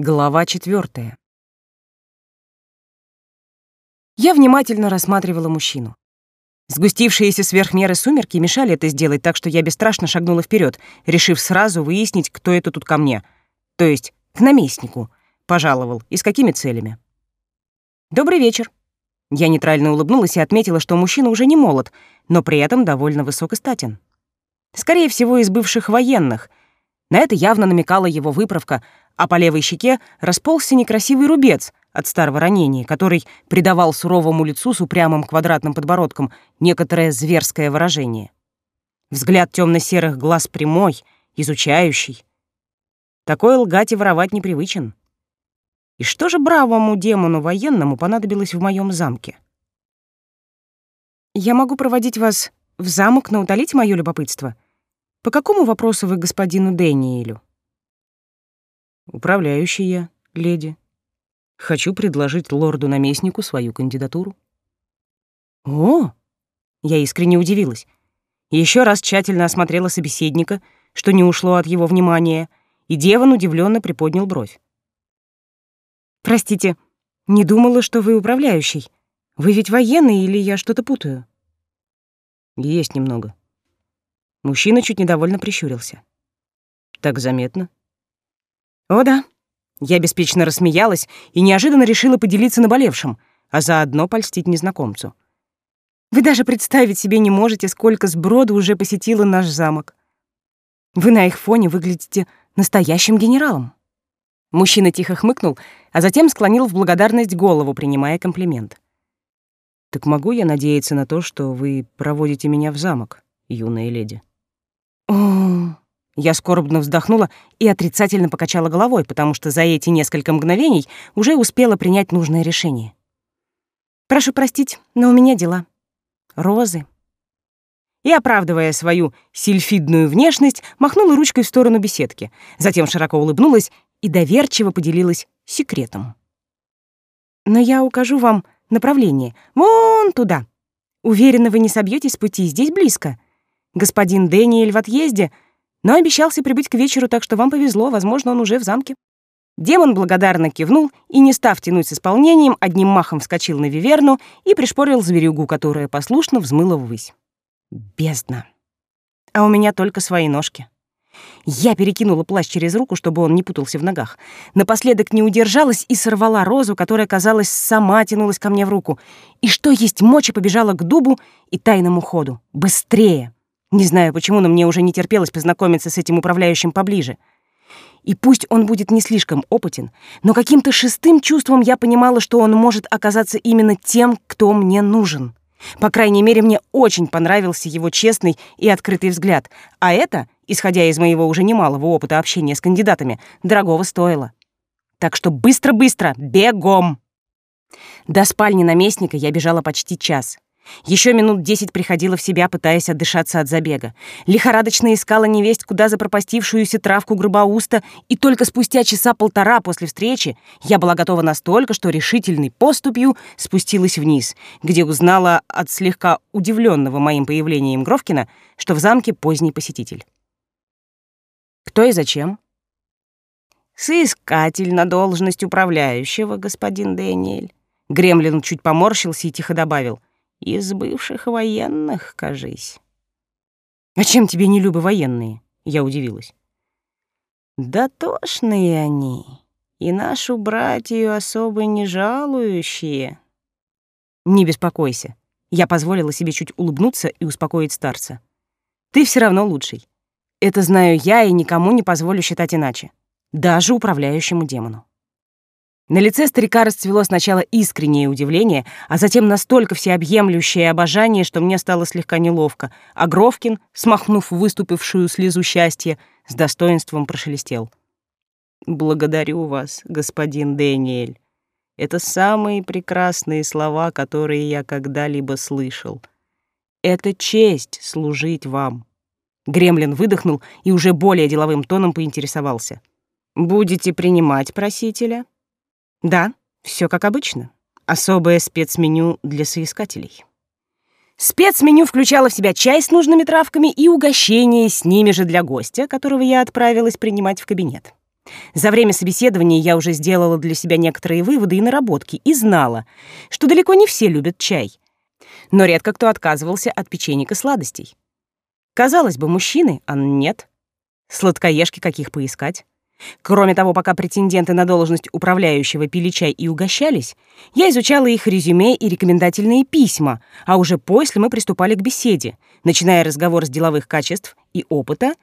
Глава четвертая. Я внимательно рассматривала мужчину. Сгустившиеся сверх меры сумерки мешали это сделать, так что я бесстрашно шагнула вперед, решив сразу выяснить, кто это тут ко мне. То есть к наместнику. Пожаловал. И с какими целями. «Добрый вечер». Я нейтрально улыбнулась и отметила, что мужчина уже не молод, но при этом довольно высок и. Скорее всего, из бывших военных. На это явно намекала его выправка, а по левой щеке расползся некрасивый рубец от старого ранения, который придавал суровому лицу с упрямым квадратным подбородком некоторое зверское выражение. Взгляд темно-серых глаз прямой, изучающий. Такой лгать и воровать непривычен. И что же бравому демону военному понадобилось в моем замке? «Я могу проводить вас в замок, но утолить мое любопытство. По какому вопросу вы господину Дэниелю?» Управляющий я, леди. Хочу предложить лорду-наместнику свою кандидатуру. О! Я искренне удивилась. Еще раз тщательно осмотрела собеседника, что не ушло от его внимания, и Деван удивленно приподнял бровь. Простите, не думала, что вы управляющий. Вы ведь военный или я что-то путаю? Есть немного. Мужчина чуть недовольно прищурился. Так заметно. О да. Я беспечно рассмеялась и неожиданно решила поделиться наболевшим, а заодно польстить незнакомцу. Вы даже представить себе не можете, сколько сброду уже посетило наш замок. Вы на их фоне выглядите настоящим генералом. Мужчина тихо хмыкнул, а затем склонил в благодарность голову, принимая комплимент. «Так могу я надеяться на то, что вы проводите меня в замок, юная леди?» «О, я скорбно вздохнула и отрицательно покачала головой, потому что за эти несколько мгновений уже успела принять нужное решение. «Прошу простить, но у меня дела. Розы». И, оправдывая свою сильфидную внешность, махнула ручкой в сторону беседки, затем широко улыбнулась и доверчиво поделилась секретом. «Но я укажу вам направление. Вон туда. Уверена, вы не собьетесь с пути, здесь близко. Господин Дэниэль в отъезде — но обещался прибыть к вечеру, так что вам повезло, возможно, он уже в замке». Демон благодарно кивнул и, не став тянуть с исполнением, одним махом вскочил на виверну и пришпорил зверюгу, которая послушно взмыла ввысь. Бездна. А у меня только свои ножки. Я перекинула плащ через руку, чтобы он не путался в ногах. Напоследок не удержалась и сорвала розу, которая, казалось, сама тянулась ко мне в руку. И что есть мочи, побежала к дубу и тайному ходу. Быстрее! Не знаю почему, но мне уже не терпелось познакомиться с этим управляющим поближе. И пусть он будет не слишком опытен, но каким-то шестым чувством я понимала, что он может оказаться именно тем, кто мне нужен. По крайней мере, мне очень понравился его честный и открытый взгляд, а это, исходя из моего уже немалого опыта общения с кандидатами, дорогого стоило. Так что быстро-быстро, бегом! До спальни наместника я бежала почти час. Еще минут десять приходила в себя, пытаясь отдышаться от забега. Лихорадочно искала невесть, куда запропастившуюся травку гробоуста, и только спустя часа полтора после встречи я была готова настолько, что решительной поступью спустилась вниз, где узнала от слегка удивленного моим появлением Гровкина, что в замке поздний посетитель. Кто и зачем? Соискатель на должность управляющего, господин Дэниэль. Гремлин чуть поморщился и тихо добавил — из бывших военных, кажись. А чем тебе не любы военные? Я удивилась. Да тошные они, и нашу братью особо не жалующие. Не беспокойся. Я позволила себе чуть улыбнуться и успокоить старца. Ты все равно лучший. Это знаю я и никому не позволю считать иначе. Даже управляющему демону. На лице старика расцвело сначала искреннее удивление, а затем настолько всеобъемлющее обожание, что мне стало слегка неловко, а Гровкин, смахнув выступившую слезу счастья, с достоинством прошелестел. «Благодарю вас, господин Дэниэль. Это самые прекрасные слова, которые я когда-либо слышал. Это честь служить вам». Гремлин выдохнул и уже более деловым тоном поинтересовался. «Будете принимать просителя?» Да, все как обычно. Особое спецменю для соискателей. Спецменю включало в себя чай с нужными травками и угощение с ними же для гостя, которого я отправилась принимать в кабинет. За время собеседования я уже сделала для себя некоторые выводы и наработки и знала, что далеко не все любят чай. Но редко кто отказывался от печенек и сладостей. Казалось бы, мужчины, а нет. Сладкоежки каких поискать. Кроме того, пока претенденты на должность управляющего пили чай и угощались, я изучала их резюме и рекомендательные письма, а уже после мы приступали к беседе, начиная разговор с деловых качеств и опыта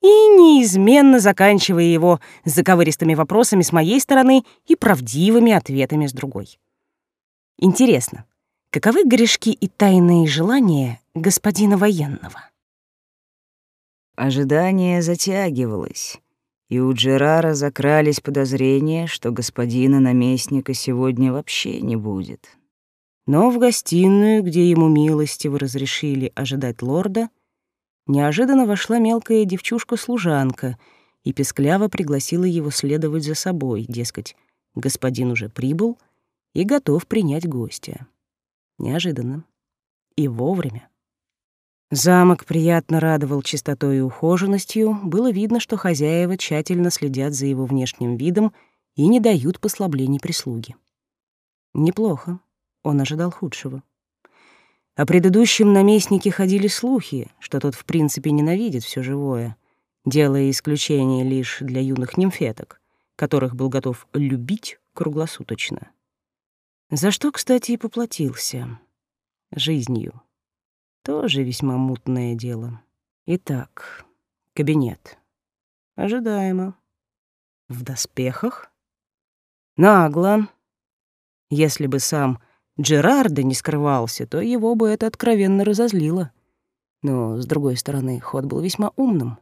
и неизменно заканчивая его заковыристыми вопросами с моей стороны и правдивыми ответами с другой. Интересно, каковы грешки и тайные желания господина военного? Ожидание затягивалось и у Джерара закрались подозрения, что господина наместника сегодня вообще не будет. Но в гостиную, где ему милостиво разрешили ожидать лорда, неожиданно вошла мелкая девчушка-служанка и пескляво пригласила его следовать за собой, дескать, господин уже прибыл и готов принять гостя. Неожиданно. И вовремя. Замок приятно радовал чистотой и ухоженностью, было видно, что хозяева тщательно следят за его внешним видом и не дают послаблений прислуги. Неплохо, он ожидал худшего. О предыдущем наместнике ходили слухи, что тот в принципе ненавидит все живое, делая исключение лишь для юных нимфеток, которых был готов любить круглосуточно. За что, кстати, и поплатился. Жизнью. Тоже весьма мутное дело. Итак, кабинет. Ожидаемо. В доспехах? Нагло. Если бы сам Джерарда не скрывался, то его бы это откровенно разозлило. Но, с другой стороны, ход был весьма умным.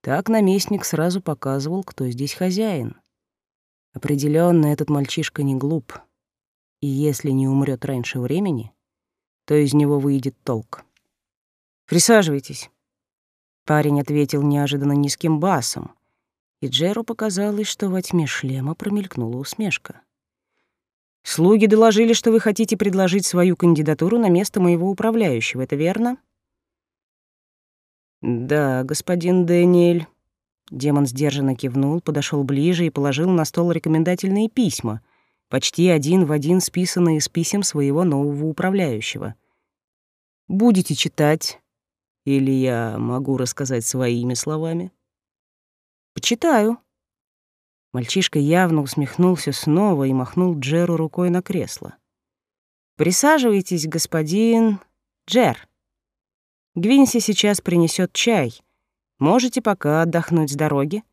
Так наместник сразу показывал, кто здесь хозяин. Определенно этот мальчишка не глуп. И если не умрет раньше времени, то из него выйдет толк. Присаживайтесь. Парень ответил неожиданно низким басом, и Джеру показалось, что во тьме шлема промелькнула усмешка. Слуги доложили, что вы хотите предложить свою кандидатуру на место моего управляющего, это верно? Да, господин Дэниэль. Демон сдержанно кивнул, подошел ближе и положил на стол рекомендательные письма, почти один в один списанные из писем своего нового управляющего. Будете читать, или я могу рассказать своими словами? Почитаю. Мальчишка явно усмехнулся снова и махнул Джеру рукой на кресло. Присаживайтесь, господин Джер. Гвинси сейчас принесет чай. Можете пока отдохнуть с дороги.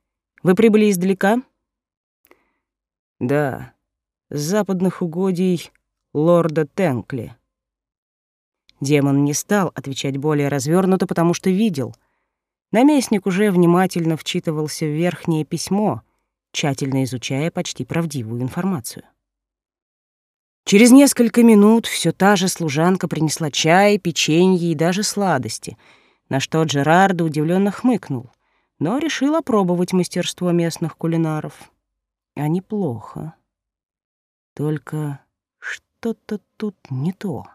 Вы прибыли издалека? Да, с западных угодий лорда Тенкли. Демон не стал отвечать более развернуто, потому что видел. Наместник уже внимательно вчитывался в верхнее письмо, тщательно изучая почти правдивую информацию. Через несколько минут все та же служанка принесла чай, печенье и даже сладости, на что Джерардо удивленно хмыкнул, но решил опробовать мастерство местных кулинаров. А неплохо. Только что-то тут не то.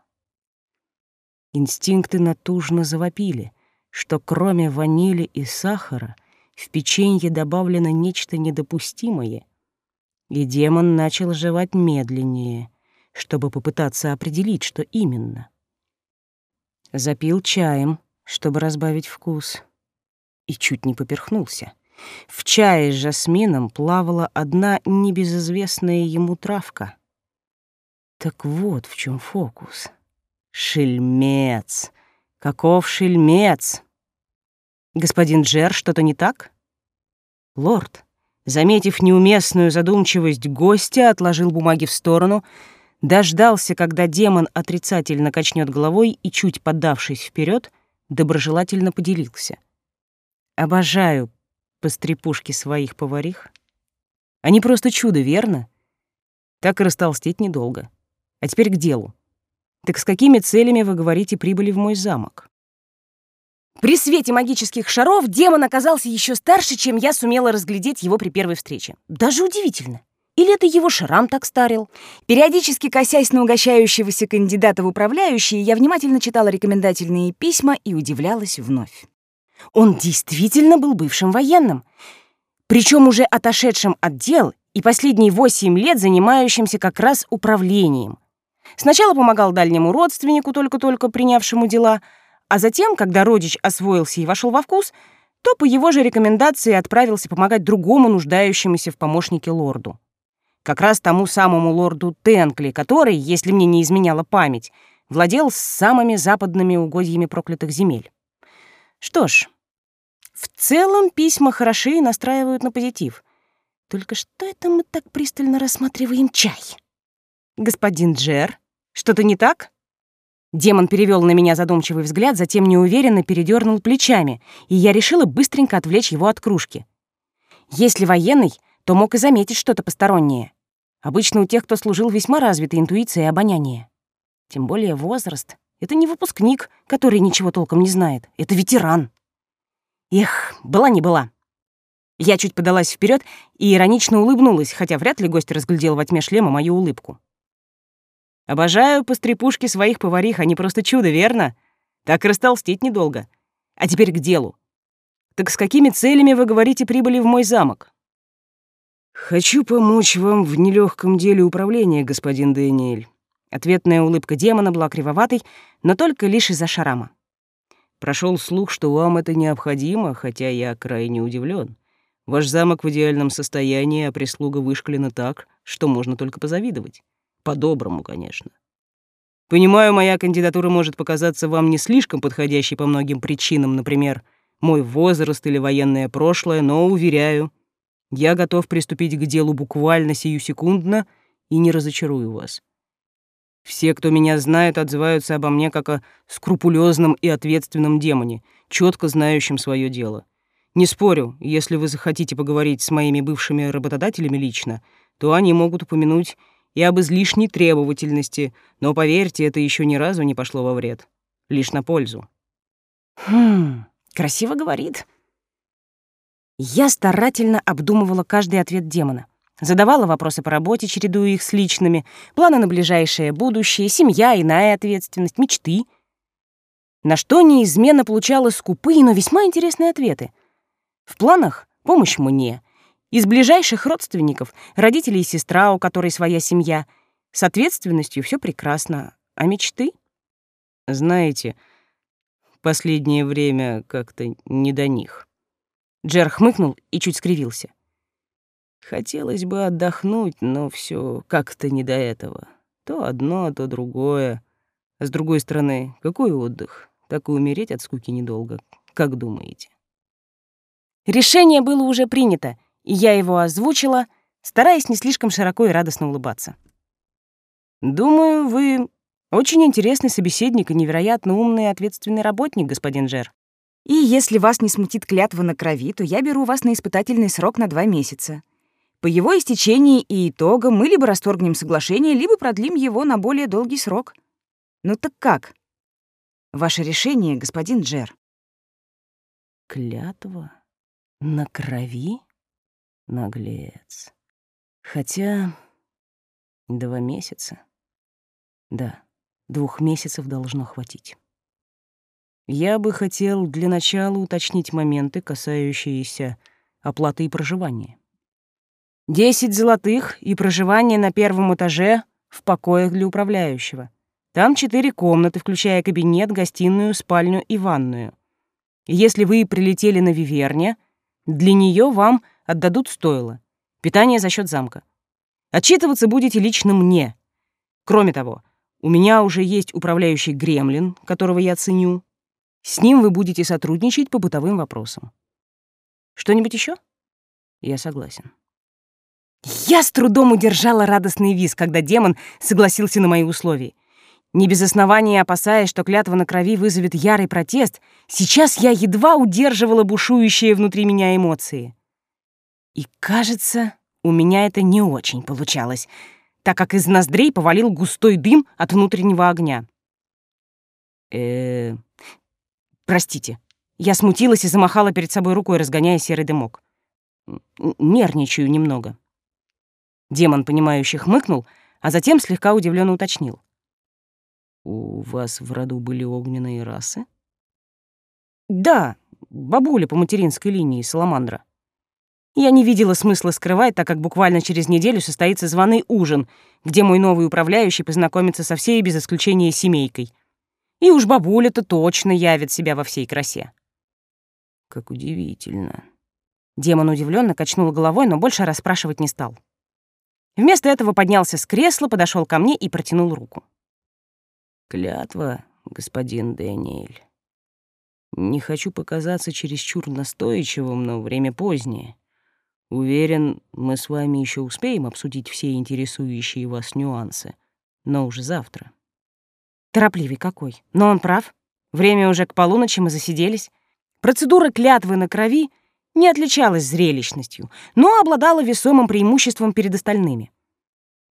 Инстинкты натужно завопили, что кроме ванили и сахара в печенье добавлено нечто недопустимое, и демон начал жевать медленнее, чтобы попытаться определить, что именно. Запил чаем, чтобы разбавить вкус, и чуть не поперхнулся. В чае с жасмином плавала одна небезызвестная ему травка. Так вот в чем фокус. Шельмец! Каков шельмец! Господин Джер, что-то не так? Лорд, заметив неуместную задумчивость гостя, отложил бумаги в сторону, дождался, когда демон отрицательно качнет головой и, чуть поддавшись вперед, доброжелательно поделился. «Обожаю пострепушки своих поварих. Они просто чудо, верно? Так и растолстеть недолго. А теперь к делу. Так с какими целями, вы говорите, прибыли в мой замок? При свете магических шаров демон оказался еще старше, чем я сумела разглядеть его при первой встрече. Даже удивительно. Или это его шрам так старил? Периодически косясь на угощающегося кандидата в управляющие, я внимательно читала рекомендательные письма и удивлялась вновь. Он действительно был бывшим военным. Причем уже отошедшим от дел и последние восемь лет занимающимся как раз управлением. Сначала помогал дальнему родственнику, только-только принявшему дела, а затем, когда родич освоился и вошел во вкус, то по его же рекомендации отправился помогать другому нуждающемуся в помощнике лорду. Как раз тому самому лорду Тенкли, который, если мне не изменяла память, владел самыми западными угодьями проклятых земель. Что ж, в целом письма хороши и настраивают на позитив. Только что это мы так пристально рассматриваем чай? Господин Джер, что-то не так? Демон перевел на меня задумчивый взгляд, затем неуверенно передернул плечами, и я решила быстренько отвлечь его от кружки. Если военный, то мог и заметить что-то постороннее. Обычно у тех, кто служил, весьма развита интуиция и обоняние. Тем более возраст. Это не выпускник, который ничего толком не знает. Это ветеран. Эх, была не была. Я чуть подалась вперед и иронично улыбнулась, хотя вряд ли гость разглядел во тьме шлема мою улыбку. Обожаю пострепушки своих поварих, они просто чудо, верно? Так растолстеть недолго. А теперь к делу. Так с какими целями, вы говорите, прибыли в мой замок? Хочу помочь вам в нелегком деле управления, господин Дэниэль. Ответная улыбка демона была кривоватой, но только лишь из-за шарама. Прошел слух, что вам это необходимо, хотя я крайне удивлен. Ваш замок в идеальном состоянии, а прислуга вышкалена так, что можно только позавидовать. По-доброму, конечно. Понимаю, моя кандидатура может показаться вам не слишком подходящей по многим причинам, например, мой возраст или военное прошлое, но, уверяю, я готов приступить к делу буквально сию секундно и не разочарую вас. Все, кто меня знает, отзываются обо мне как о скрупулезном и ответственном демоне, четко знающем свое дело. Не спорю, если вы захотите поговорить с моими бывшими работодателями лично, то они могут упомянуть и об излишней требовательности, но, поверьте, это еще ни разу не пошло во вред. Лишь на пользу. Хм, красиво говорит. Я старательно обдумывала каждый ответ демона. Задавала вопросы по работе, чередуя их с личными, планы на ближайшее будущее, семья, иная ответственность, мечты. На что неизменно получала скупые, но весьма интересные ответы. В планах — помощь мне, из ближайших родственников, родители и сестра, у которой своя семья. С ответственностью все прекрасно. А мечты? Знаете, последнее время как-то не до них. Джер хмыкнул и чуть скривился. Хотелось бы отдохнуть, но все как-то не до этого. То одно, то другое. А с другой стороны, какой отдых? Так и умереть от скуки недолго. Как думаете? Решение было уже принято — и я его озвучила, стараясь не слишком широко и радостно улыбаться. «Думаю, вы очень интересный собеседник и невероятно умный и ответственный работник, господин Джер. И если вас не смутит клятва на крови, то я беру вас на испытательный срок на два месяца. По его истечении и итогам мы либо расторгнем соглашение, либо продлим его на более долгий срок. Ну так как? Ваше решение, господин Джер. Клятва на крови? Наглец. Хотя... Два месяца. Да, двух месяцев должно хватить. Я бы хотел для начала уточнить моменты, касающиеся оплаты и проживания. Десять золотых и проживание на первом этаже в покоях для управляющего. Там четыре комнаты, включая кабинет, гостиную, спальню и ванную. Если вы прилетели на Виверне, для нее вам отдадут стоило. Питание за счет замка. Отчитываться будете лично мне. Кроме того, у меня уже есть управляющий гремлин, которого я ценю. С ним вы будете сотрудничать по бытовым вопросам. Что-нибудь еще? Я согласен. Я с трудом удержала радостный виз, когда демон согласился на мои условия. Не без основания опасаясь, что клятва на крови вызовет ярый протест, сейчас я едва удерживала бушующие внутри меня эмоции. И, кажется, у меня это не очень получалось, так как из ноздрей повалил густой дым от внутреннего огня. э Простите. Я смутилась и замахала перед собой рукой, разгоняя серый дымок. Нервничаю немного. Демон, понимающий, хмыкнул, а затем слегка удивленно уточнил. «У вас в роду были огненные расы?» «Да, бабуля по материнской линии, Саламандра». Я не видела смысла скрывать, так как буквально через неделю состоится званый ужин, где мой новый управляющий познакомится со всей без исключения семейкой. И уж бабуля-то точно явит себя во всей красе. Как удивительно. Демон удивленно качнул головой, но больше расспрашивать не стал. Вместо этого поднялся с кресла, подошел ко мне и протянул руку. Клятва, господин Дэниэль. Не хочу показаться чересчур настойчивым, но время позднее. Уверен, мы с вами еще успеем обсудить все интересующие вас нюансы, но уже завтра. Торопливый какой. Но он прав. Время уже к полуночи мы засиделись. Процедура клятвы на крови не отличалась зрелищностью, но обладала весомым преимуществом перед остальными.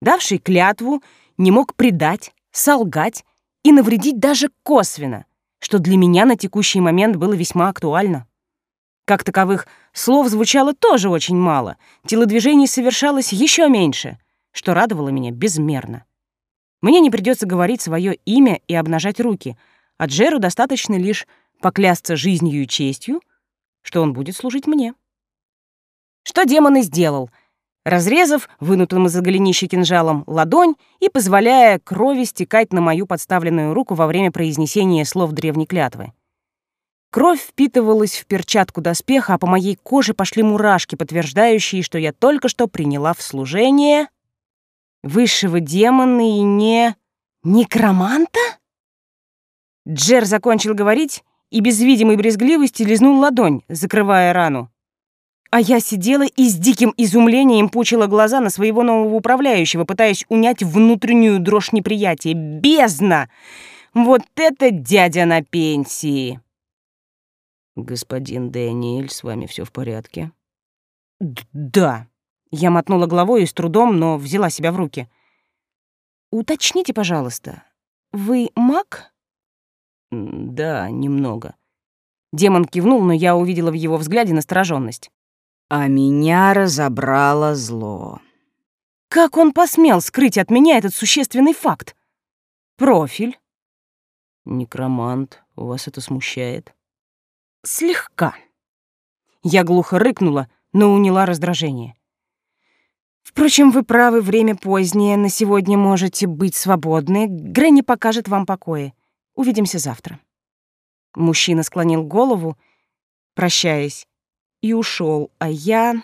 Давший клятву не мог предать, солгать и навредить даже косвенно, что для меня на текущий момент было весьма актуально. Как таковых слов звучало тоже очень мало, телодвижений совершалось еще меньше, что радовало меня безмерно. Мне не придется говорить свое имя и обнажать руки, а Джеру достаточно лишь поклясться жизнью и честью, что он будет служить мне. Что демон и сделал, разрезав вынутым из-за голенища кинжалом ладонь и позволяя крови стекать на мою подставленную руку во время произнесения слов древней клятвы. Кровь впитывалась в перчатку доспеха, а по моей коже пошли мурашки, подтверждающие, что я только что приняла в служение высшего демона и не... некроманта? Джер закончил говорить и без видимой брезгливости лизнул ладонь, закрывая рану. А я сидела и с диким изумлением пучила глаза на своего нового управляющего, пытаясь унять внутреннюю дрожь неприятия. Бездна! Вот это дядя на пенсии! «Господин Дэниэль, с вами все в порядке?» «Да». Я мотнула головой и с трудом, но взяла себя в руки. «Уточните, пожалуйста, вы маг?» «Да, немного». Демон кивнул, но я увидела в его взгляде настороженность. «А меня разобрало зло». Как он посмел скрыть от меня этот существенный факт? Профиль. Некромант, вас это смущает? Слегка. Я глухо рыкнула, но уняла раздражение. Впрочем, вы правы, время позднее, на сегодня можете быть свободны. Грэнни покажет вам покои. Увидимся завтра. Мужчина склонил голову, прощаясь, и ушел, а я...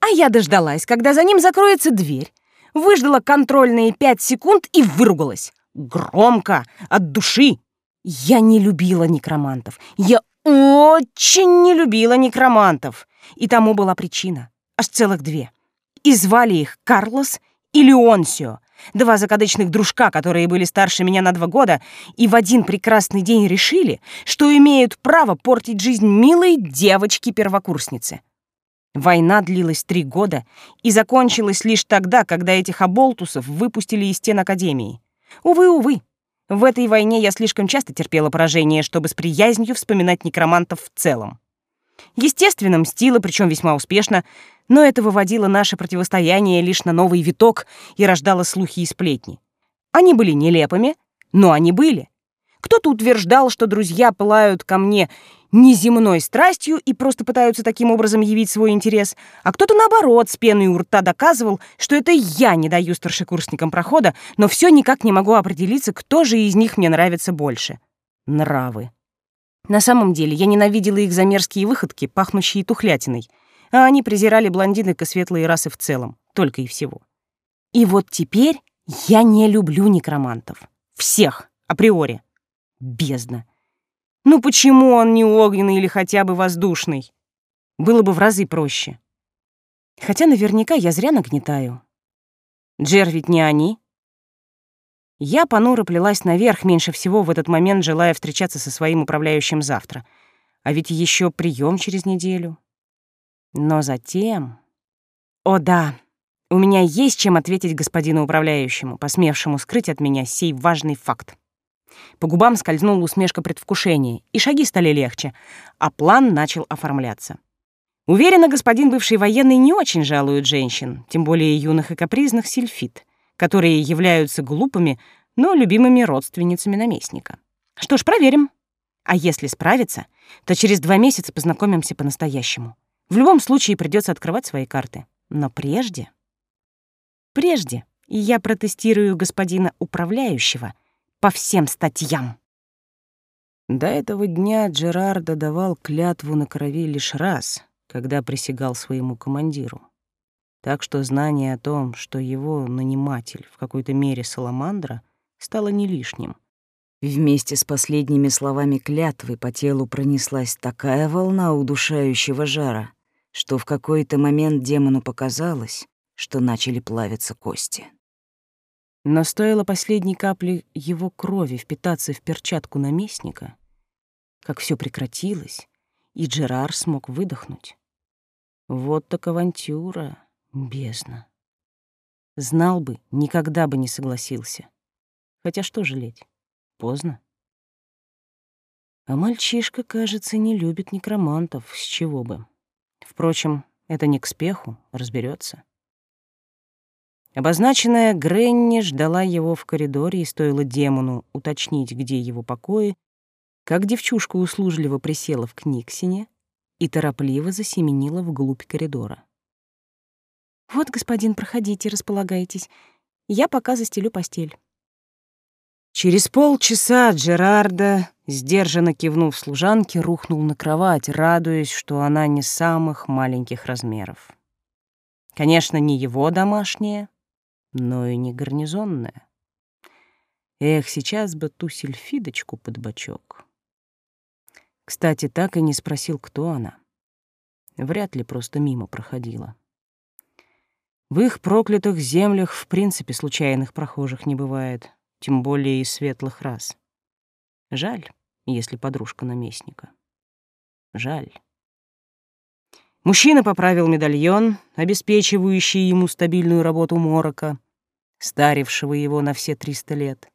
А я дождалась, когда за ним закроется дверь, выждала контрольные пять секунд и выругалась. Громко, от души, я не любила некромантов. Я очень не любила некромантов. И тому была причина. Аж целых две. И звали их Карлос и Леонсио. Два закадычных дружка, которые были старше меня на два года, и в один прекрасный день решили, что имеют право портить жизнь милой девочки-первокурсницы. Война длилась три года и закончилась лишь тогда, когда этих оболтусов выпустили из стен Академии. Увы, увы, в этой войне я слишком часто терпела поражение, чтобы с приязнью вспоминать некромантов в целом. Естественно, мстила, причем весьма успешно, но это выводило наше противостояние лишь на новый виток и рождало слухи и сплетни. Они были нелепыми, но они были. Кто-то утверждал, что друзья пылают ко мне неземной страстью и просто пытаются таким образом явить свой интерес, а кто-то, наоборот, с пеной у рта доказывал, что это я не даю старшекурсникам прохода, но все никак не могу определиться, кто же из них мне нравится больше. Нравы. На самом деле, я ненавидела их за мерзкие выходки, пахнущие тухлятиной, а они презирали блондинок и светлые расы в целом, только и всего. И вот теперь я не люблю некромантов. Всех, априори. Бездна. Ну почему он не огненный или хотя бы воздушный? Было бы в разы проще. Хотя наверняка я зря нагнетаю. Джер ведь не они. Я понуро плелась наверх, меньше всего в этот момент желая встречаться со своим управляющим завтра. А ведь еще прием через неделю. Но затем... О да, у меня есть чем ответить господину управляющему, посмевшему скрыть от меня сей важный факт. По губам скользнула усмешка предвкушения, и шаги стали легче, а план начал оформляться. Уверена, господин бывший военный не очень жалует женщин, тем более юных и капризных сильфит, которые являются глупыми, но любимыми родственницами наместника. Что ж, проверим. А если справится, то через два месяца познакомимся по-настоящему. В любом случае придется открывать свои карты. Но прежде... Прежде я протестирую господина управляющего по всем статьям. До этого дня Джерардо давал клятву на крови лишь раз, когда присягал своему командиру. Так что знание о том, что его наниматель в какой-то мере саламандра, стало не лишним. Вместе с последними словами клятвы по телу пронеслась такая волна удушающего жара, что в какой-то момент демону показалось, что начали плавиться кости. Но стоило последней капли его крови впитаться в перчатку наместника, как все прекратилось, и Джерар смог выдохнуть. Вот так авантюра, бездна. Знал бы, никогда бы не согласился. Хотя что жалеть? Поздно. А мальчишка, кажется, не любит некромантов, с чего бы. Впрочем, это не к спеху, разберется. Обозначенная Гренни ждала его в коридоре, и стоило демону уточнить, где его покои, как девчушка услужливо присела в книгсине и торопливо засеменила вглубь коридора. «Вот, господин, проходите, располагайтесь. Я пока застелю постель». Через полчаса Джерарда, сдержанно кивнув служанке, рухнул на кровать, радуясь, что она не самых маленьких размеров. Конечно, не его домашняя, но и не гарнизонная. Эх, сейчас бы ту сельфидочку под бочок. Кстати, так и не спросил, кто она. Вряд ли просто мимо проходила. В их проклятых землях в принципе случайных прохожих не бывает, тем более и светлых рас. Жаль, если подружка наместника. Жаль. Мужчина поправил медальон, обеспечивающий ему стабильную работу морока, старившего его на все триста лет,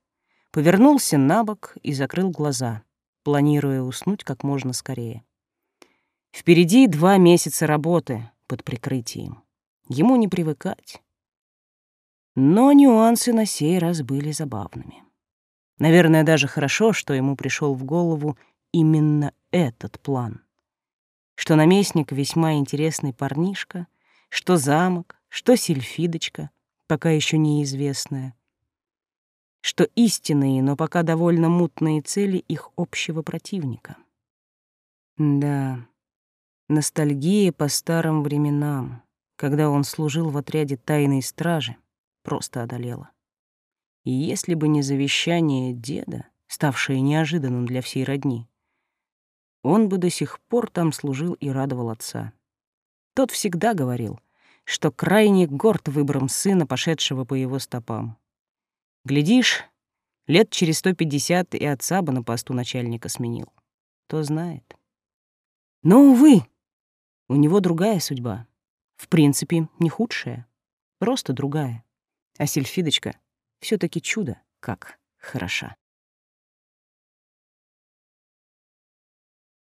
повернулся на бок и закрыл глаза, планируя уснуть как можно скорее. Впереди два месяца работы под прикрытием. Ему не привыкать. Но нюансы на сей раз были забавными. Наверное, даже хорошо, что ему пришел в голову именно этот план — что наместник весьма интересный парнишка, что замок, что сельфидочка, пока еще неизвестная, что истинные, но пока довольно мутные цели их общего противника. Да, ностальгия по старым временам, когда он служил в отряде тайной стражи, просто одолела. И если бы не завещание деда, ставшее неожиданным для всей родни, он бы до сих пор там служил и радовал отца. Тот всегда говорил, что крайне горд выбором сына, пошедшего по его стопам. Глядишь, лет через сто пятьдесят и отца бы на посту начальника сменил. Кто знает. Но, увы, у него другая судьба. В принципе, не худшая, просто другая. А Сельфидочка все таки чудо, как хороша.